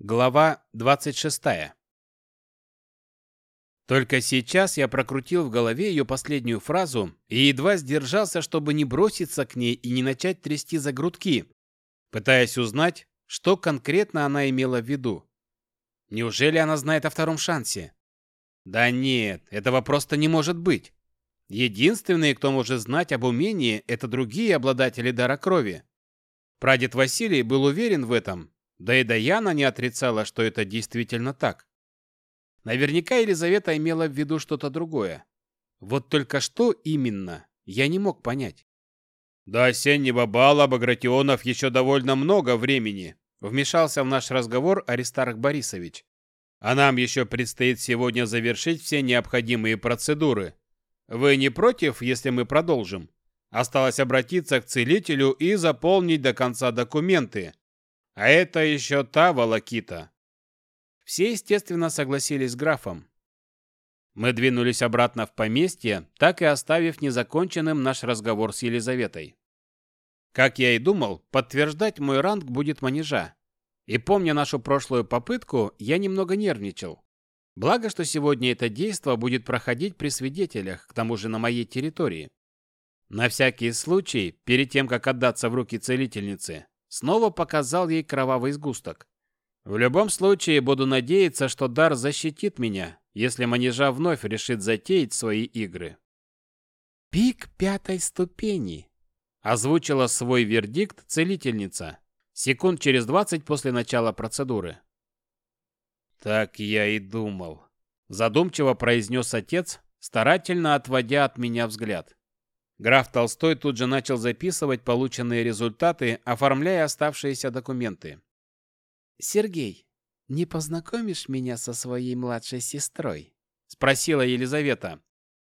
Глава 26. Только сейчас я прокрутил в голове ее последнюю фразу и едва сдержался, чтобы не броситься к ней и не начать трясти за грудки, пытаясь узнать, что конкретно она имела в виду. Неужели она знает о втором шансе? Да нет, этого просто не может быть. Единственные, кто может знать об умении, это другие обладатели дара крови. Прадед Василий был уверен в этом, да и Даяна не отрицала, что это действительно так. Наверняка Елизавета имела в виду что-то другое. Вот только что именно, я не мог понять. «До осеннего бала Багратионов еще довольно много времени», вмешался в наш разговор Аристарх Борисович. «А нам еще предстоит сегодня завершить все необходимые процедуры. Вы не против, если мы продолжим? Осталось обратиться к целителю и заполнить до конца документы, а это еще та волокита. Все, естественно, согласились с графом. Мы двинулись обратно в поместье, так и оставив незаконченным наш разговор с Елизаветой. Как я и думал, подтверждать мой ранг будет манежа. И помня нашу прошлую попытку, я немного нервничал. Благо, что сегодня это действо будет проходить при свидетелях, к тому же на моей территории. На всякий случай, перед тем, как отдаться в руки целительницы, снова показал ей кровавый сгусток. В любом случае, буду надеяться, что дар защитит меня, если манежа вновь решит затеять свои игры. «Пик пятой ступени», — озвучила свой вердикт целительница, секунд через двадцать после начала процедуры. «Так я и думал», — задумчиво произнес отец, старательно отводя от меня взгляд. Граф Толстой тут же начал записывать полученные результаты, оформляя оставшиеся документы. «Сергей, не познакомишь меня со своей младшей сестрой?» — спросила Елизавета.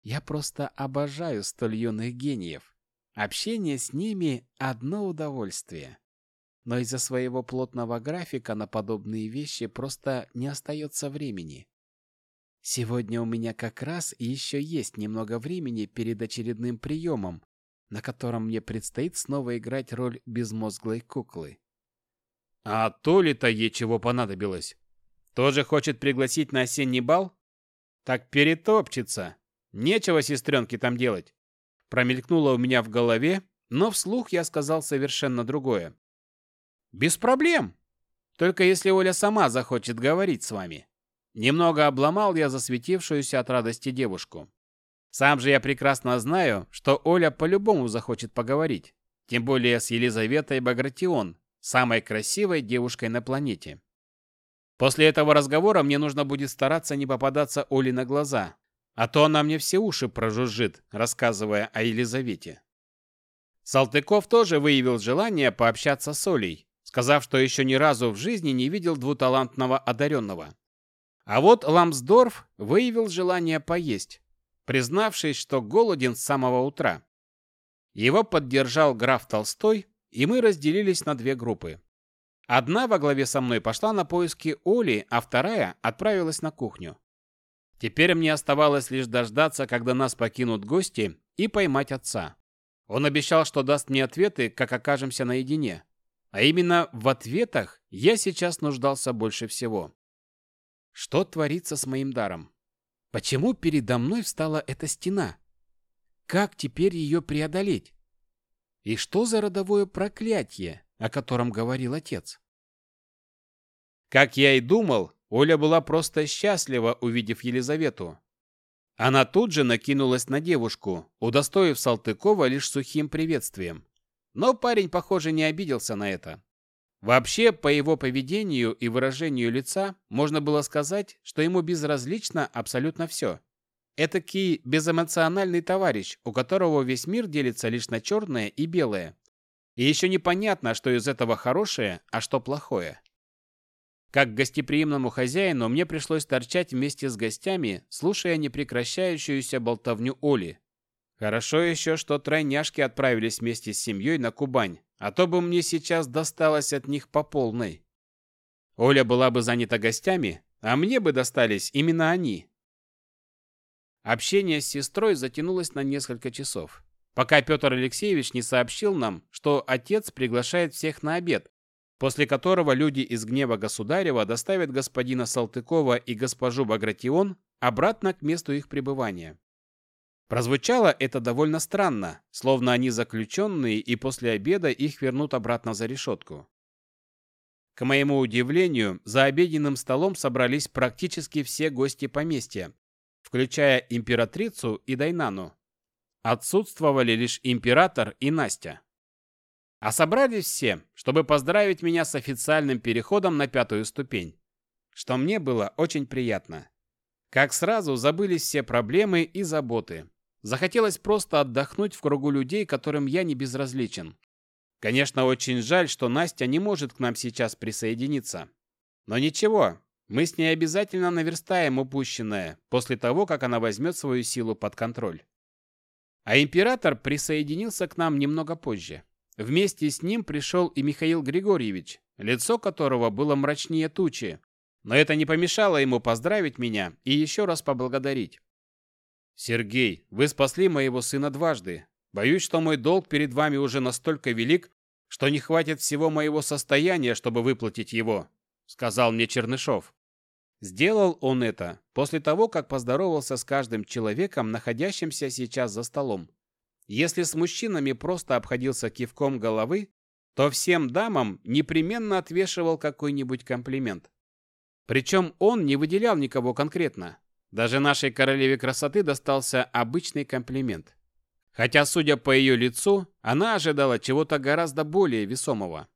«Я просто обожаю столь юных гениев. Общение с ними — одно удовольствие. Но из-за своего плотного графика на подобные вещи просто не остается времени. Сегодня у меня как раз еще есть немного времени перед очередным приемом, на котором мне предстоит снова играть роль безмозглой куклы. А то ли-то ей чего понадобилось? Тоже хочет пригласить на осенний бал? Так перетопчется. Нечего сестренке там делать. Промелькнуло у меня в голове, но вслух я сказал совершенно другое. Без проблем. Только если Оля сама захочет говорить с вами. Немного обломал я засветившуюся от радости девушку. Сам же я прекрасно знаю, что Оля по-любому захочет поговорить. Тем более с Елизаветой Багратион, самой красивой девушкой на планете. После этого разговора мне нужно будет стараться не попадаться Оле на глаза, а то она мне все уши прожужжит, рассказывая о Елизавете. Салтыков тоже выявил желание пообщаться с Олей, сказав, что еще ни разу в жизни не видел двуталантного одаренного. А вот Ламсдорф выявил желание поесть, признавшись, что голоден с самого утра. Его поддержал граф Толстой, и мы разделились на две группы. Одна во главе со мной пошла на поиски Оли, а вторая отправилась на кухню. Теперь мне оставалось лишь дождаться, когда нас покинут гости, и поймать отца. Он обещал, что даст мне ответы, как окажемся наедине. А именно в ответах я сейчас нуждался больше всего. Что творится с моим даром? Почему передо мной встала эта стена? Как теперь ее преодолеть? И что за родовое проклятие, о котором говорил отец? Как я и думал, Оля была просто счастлива, увидев Елизавету. Она тут же накинулась на девушку, удостоив Салтыкова лишь сухим приветствием. Но парень, похоже, не обиделся на это. Вообще, по его поведению и выражению лица, можно было сказать, что ему безразлично абсолютно все. Этакий безэмоциональный товарищ, у которого весь мир делится лишь на черное и белое. И еще непонятно, что из этого хорошее, а что плохое. Как гостеприимному хозяину мне пришлось торчать вместе с гостями, слушая непрекращающуюся болтовню Оли. Хорошо еще, что тройняшки отправились вместе с семьей на Кубань, а то бы мне сейчас досталось от них по полной. Оля была бы занята гостями, а мне бы достались именно они. Общение с сестрой затянулось на несколько часов, пока Петр Алексеевич не сообщил нам, что отец приглашает всех на обед, после которого люди из гнева государева доставят господина Салтыкова и госпожу Багратион обратно к месту их пребывания. Прозвучало это довольно странно, словно они заключенные, и после обеда их вернут обратно за решетку. К моему удивлению, за обеденным столом собрались практически все гости поместья, включая императрицу и Дайнану. Отсутствовали лишь император и Настя. А собрались все, чтобы поздравить меня с официальным переходом на пятую ступень, что мне было очень приятно. Как сразу забылись все проблемы и заботы. Захотелось просто отдохнуть в кругу людей, которым я не безразличен. Конечно, очень жаль, что Настя не может к нам сейчас присоединиться. Но ничего, мы с ней обязательно наверстаем упущенное после того, как она возьмет свою силу под контроль. А император присоединился к нам немного позже. Вместе с ним пришел и Михаил Григорьевич, лицо которого было мрачнее тучи. Но это не помешало ему поздравить меня и еще раз поблагодарить. «Сергей, вы спасли моего сына дважды. Боюсь, что мой долг перед вами уже настолько велик, что не хватит всего моего состояния, чтобы выплатить его», — сказал мне Чернышов. Сделал он это после того, как поздоровался с каждым человеком, находящимся сейчас за столом. Если с мужчинами просто обходился кивком головы, то всем дамам непременно отвешивал какой-нибудь комплимент. Причем он не выделял никого конкретно. Даже нашей королеве красоты достался обычный комплимент. Хотя, судя по ее лицу, она ожидала чего-то гораздо более весомого.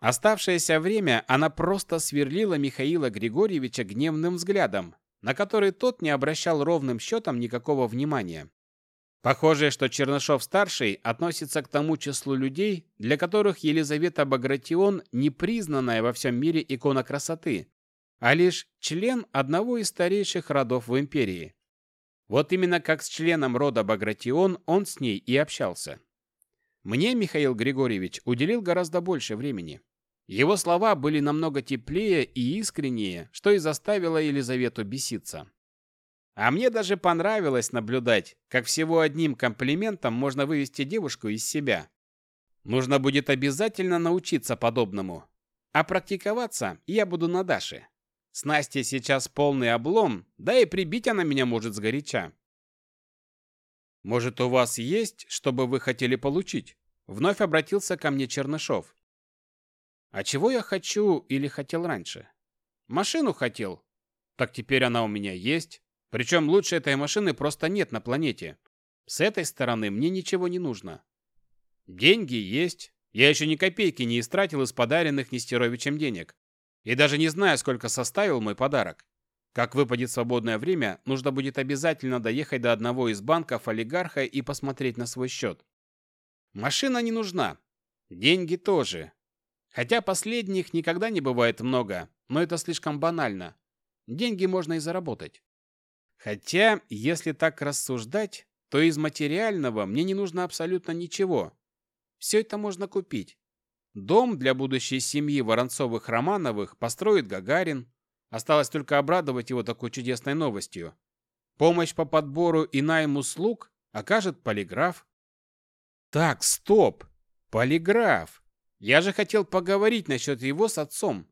Оставшееся время она просто сверлила Михаила Григорьевича гневным взглядом, на который тот не обращал ровным счетом никакого внимания. Похоже, что Чернышов-старший относится к тому числу людей, для которых Елизавета Багратион не признанная во всем мире икона красоты, а лишь член одного из старейших родов в империи. Вот именно как с членом рода Багратион он с ней и общался. Мне Михаил Григорьевич уделил гораздо больше времени. Его слова были намного теплее и искреннее, что и заставило Елизавету беситься. А мне даже понравилось наблюдать, как всего одним комплиментом можно вывести девушку из себя. Нужно будет обязательно научиться подобному. А практиковаться я буду на Даше. С Настей сейчас полный облом, да и прибить она меня может сгоряча. Может, у вас есть, что бы вы хотели получить? Вновь обратился ко мне Чернышов. А чего я хочу или хотел раньше? Машину хотел. Так теперь она у меня есть. Причем лучше этой машины просто нет на планете. С этой стороны мне ничего не нужно. Деньги есть. Я еще ни копейки не истратил из подаренных Нестеровичем денег. И даже не знаю, сколько составил мой подарок. Как выпадет свободное время, нужно будет обязательно доехать до одного из банков олигарха и посмотреть на свой счет. Машина не нужна. Деньги тоже. Хотя последних никогда не бывает много, но это слишком банально. Деньги можно и заработать. Хотя, если так рассуждать, то из материального мне не нужно абсолютно ничего. Все это можно купить. Дом для будущей семьи Воронцовых-Романовых построит Гагарин. Осталось только обрадовать его такой чудесной новостью. Помощь по подбору и найму слуг окажет полиграф. Так, стоп! Полиграф! Я же хотел поговорить насчет его с отцом.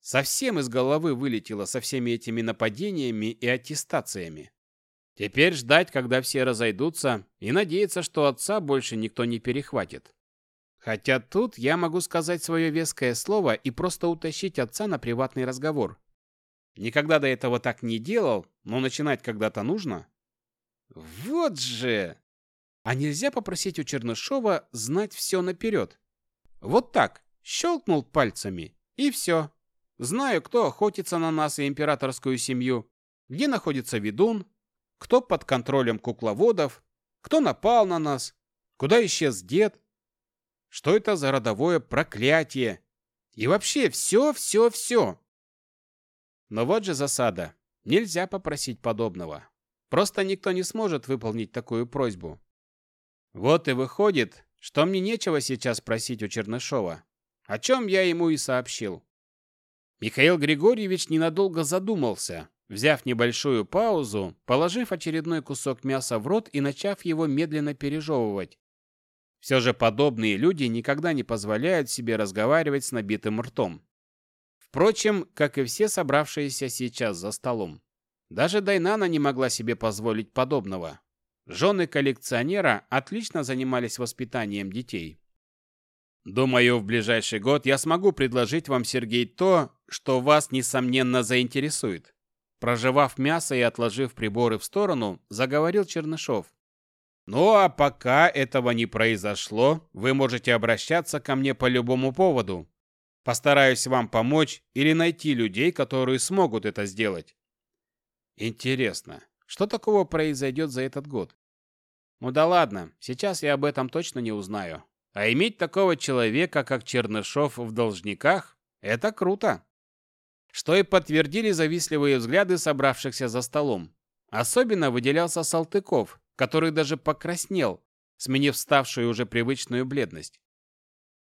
Совсем из головы вылетело со всеми этими нападениями и аттестациями. Теперь ждать, когда все разойдутся, и надеяться, что отца больше никто не перехватит. Хотя тут я могу сказать свое веское слово и просто утащить отца на приватный разговор. Никогда до этого так не делал, но начинать когда-то нужно. Вот же! А нельзя попросить у Чернышова знать все наперед? Вот так, щелкнул пальцами, и все. Знаю, кто охотится на нас и императорскую семью, где находится ведун, кто под контролем кукловодов, кто напал на нас, куда исчез дед, что это за родовое проклятие? И вообще все, все, все. Но вот же засада. Нельзя попросить подобного. Просто никто не сможет выполнить такую просьбу. Вот и выходит, что мне нечего сейчас просить у Чернышова, о чем я ему и сообщил. Михаил Григорьевич ненадолго задумался, взяв небольшую паузу, положив очередной кусок мяса в рот и начав его медленно пережевывать. Все же подобные люди никогда не позволяют себе разговаривать с набитым ртом. Впрочем, как и все собравшиеся сейчас за столом. Даже Дайнана не могла себе позволить подобного. Жены коллекционера отлично занимались воспитанием детей. Думаю, в ближайший год я смогу предложить вам, Сергей, то, что вас, несомненно, заинтересует. Прожевав мясо и отложив приборы в сторону, заговорил Чернышов. Ну а пока этого не произошло, вы можете обращаться ко мне по любому поводу. Постараюсь вам помочь или найти людей, которые смогут это сделать. Интересно, что такого произойдет за этот год? Ну да ладно, сейчас я об этом точно не узнаю. А иметь такого человека, как Чернышов в должниках, это круто. Что и подтвердили завистливые взгляды собравшихся за столом. Особенно выделялся Салтыков, который даже покраснел, сменив ставшую уже привычную бледность.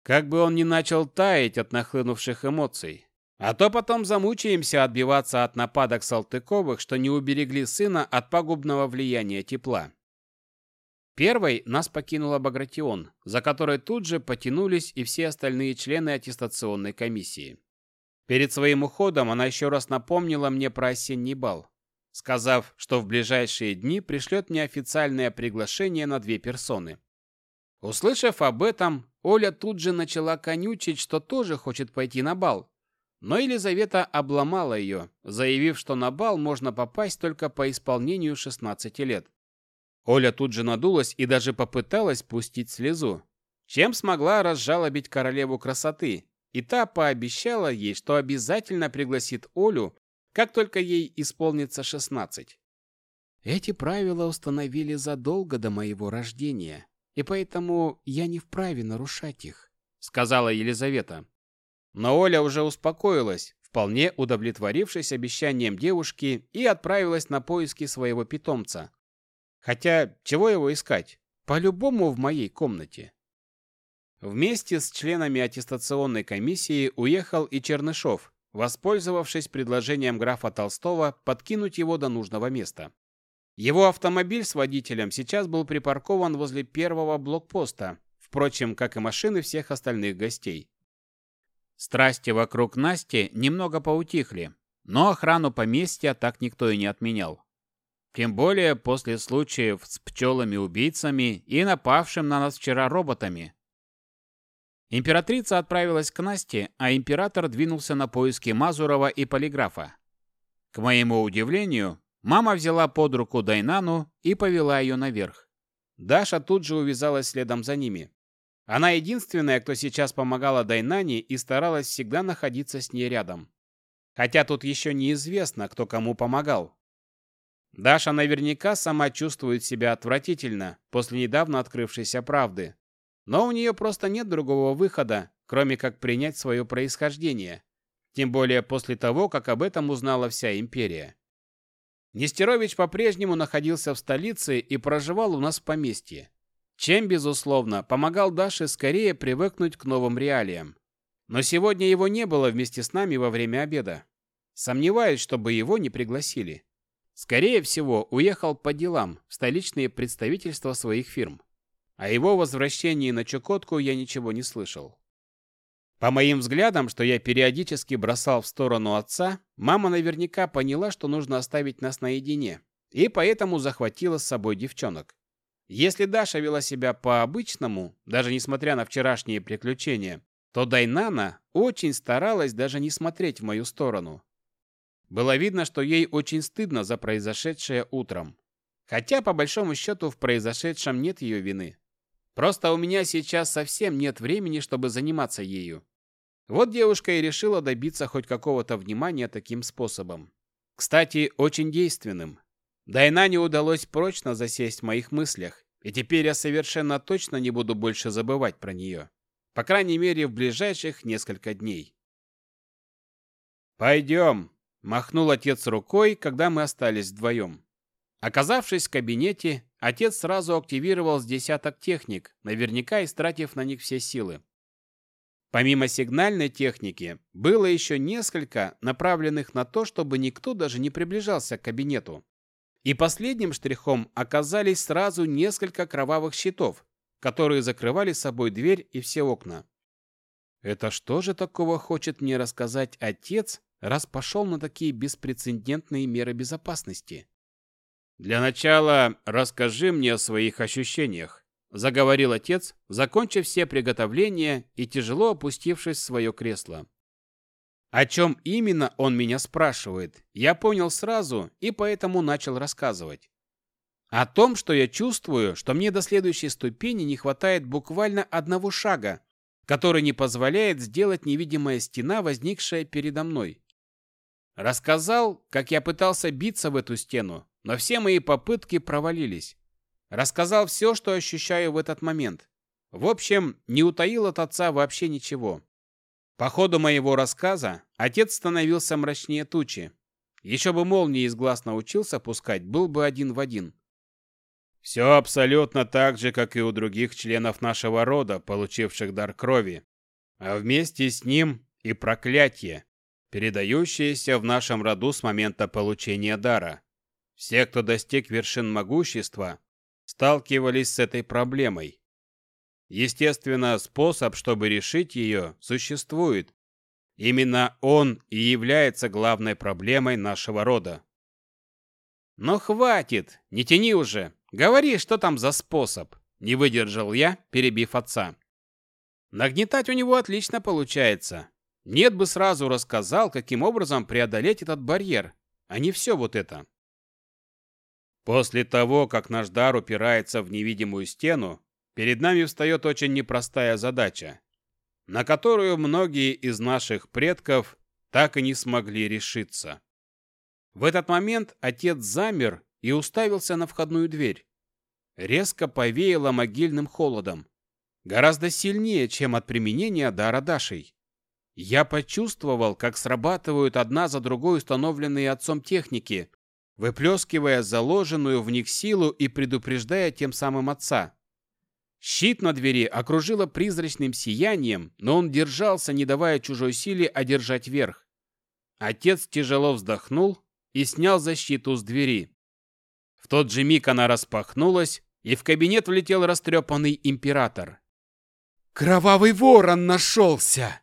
Как бы он ни начал таять от нахлынувших эмоций. А то потом замучаемся отбиваться от нападок Салтыковых, что не уберегли сына от пагубного влияния тепла. Первой нас покинула Багратион, за которой тут же потянулись и все остальные члены аттестационной комиссии. Перед своим уходом она еще раз напомнила мне про осенний бал, сказав, что в ближайшие дни пришлет мне официальное приглашение на две персоны. Услышав об этом, Оля тут же начала конючить, что тоже хочет пойти на бал. Но Елизавета обломала ее, заявив, что на бал можно попасть только по исполнению 16 лет. Оля тут же надулась и даже попыталась пустить слезу, чем смогла разжалобить королеву красоты, и та пообещала ей, что обязательно пригласит Олю, как только ей исполнится 16. Эти правила установили задолго до моего рождения, и поэтому я не вправе нарушать их, сказала Елизавета. Но Оля уже успокоилась, вполне удовлетворившись обещанием девушки, и отправилась на поиски своего питомца, Хотя, чего его искать? По-любому в моей комнате. Вместе с членами аттестационной комиссии уехал и Чернышов, воспользовавшись предложением графа Толстого подкинуть его до нужного места. Его автомобиль с водителем сейчас был припаркован возле первого блокпоста, впрочем, как и машины всех остальных гостей. Страсти вокруг Насти немного поутихли, но охрану поместья так никто и не отменял. Тем более после случаев с пчелами-убийцами и напавшим на нас вчера роботами. Императрица отправилась к Насте, а император двинулся на поиски Мазурова и Полиграфа. К моему удивлению, мама взяла под руку Дайнану и повела ее наверх. Даша тут же увязалась следом за ними. Она единственная, кто сейчас помогала Дайнане и старалась всегда находиться с ней рядом. Хотя тут еще неизвестно, кто кому помогал. Даша наверняка сама чувствует себя отвратительно после недавно открывшейся правды. Но у нее просто нет другого выхода, кроме как принять свое происхождение. Тем более после того, как об этом узнала вся империя. Нестерович по-прежнему находился в столице и проживал у нас в поместье. Чем, безусловно, помогал Даше скорее привыкнуть к новым реалиям. Но сегодня его не было вместе с нами во время обеда. Сомневаюсь, чтобы его не пригласили. Скорее всего, уехал по делам в столичные представительства своих фирм. О его возвращении на Чукотку я ничего не слышал. По моим взглядам, что я периодически бросал в сторону отца, мама наверняка поняла, что нужно оставить нас наедине, и поэтому захватила с собой девчонок. Если Даша вела себя по-обычному, даже несмотря на вчерашние приключения, то Дайнана очень старалась даже не смотреть в мою сторону, было видно, что ей очень стыдно за произошедшее утром. Хотя, по большому счету, в произошедшем нет ее вины. Просто у меня сейчас совсем нет времени, чтобы заниматься ею. Вот девушка и решила добиться хоть какого-то внимания таким способом. Кстати, очень действенным. Дайнане удалось прочно засесть в моих мыслях, и теперь я совершенно точно не буду больше забывать про нее. По крайней мере, в ближайших несколько дней. «Пойдем», Махнул отец рукой, когда мы остались вдвоем. Оказавшись в кабинете, отец сразу активировал с десяток техник, наверняка истратив на них все силы. Помимо сигнальной техники, было еще несколько, направленных на то, чтобы никто даже не приближался к кабинету. И последним штрихом оказались сразу несколько кровавых щитов, которые закрывали собой дверь и все окна. Это что же такого хочет мне рассказать отец, раз пошел на такие беспрецедентные меры безопасности? Для начала расскажи мне о своих ощущениях, заговорил отец, закончив все приготовления и тяжело опустившись в свое кресло. О чем именно он меня спрашивает, я понял сразу и поэтому начал рассказывать. О том, что я чувствую, что мне до следующей ступени не хватает буквально одного шага, который не позволяет сделать невидимая стена, возникшая передо мной. Рассказал, как я пытался биться в эту стену, но все мои попытки провалились. Рассказал все, что ощущаю в этот момент. В общем, не утаил от отца вообще ничего. По ходу моего рассказа отец становился мрачнее тучи. Еще бы молнии из глаз научился пускать, был бы один в один. Все абсолютно так же, как и у других членов нашего рода, получивших дар крови. А вместе с ним и проклятие, передающееся в нашем роду с момента получения дара. Все, кто достиг вершин могущества, сталкивались с этой проблемой. Естественно, способ, чтобы решить ее, существует. Именно он и является главной проблемой нашего рода. Но хватит, не тяни уже. Говори, что там за способ. Не выдержал я, перебив отца. Нагнетать у него отлично получается. Нет бы сразу рассказал, каким образом преодолеть этот барьер, а не все вот это. После того, как наш дар упирается в невидимую стену, перед нами встает очень непростая задача, на которую многие из наших предков так и не смогли решиться. В этот момент отец замер и уставился на входную дверь. Резко повеяло могильным холодом. Гораздо сильнее, чем от применения дара Дашей. Я почувствовал, как срабатывают одна за другой установленные отцом техники, выплескивая заложенную в них силу и предупреждая тем самым отца. Щит на двери окружило призрачным сиянием, но он держался, не давая чужой силе одержать верх. Отец тяжело вздохнул и снял защиту с двери. В тот же миг она распахнулась, и в кабинет влетел растрепанный император. «Кровавый ворон нашелся!»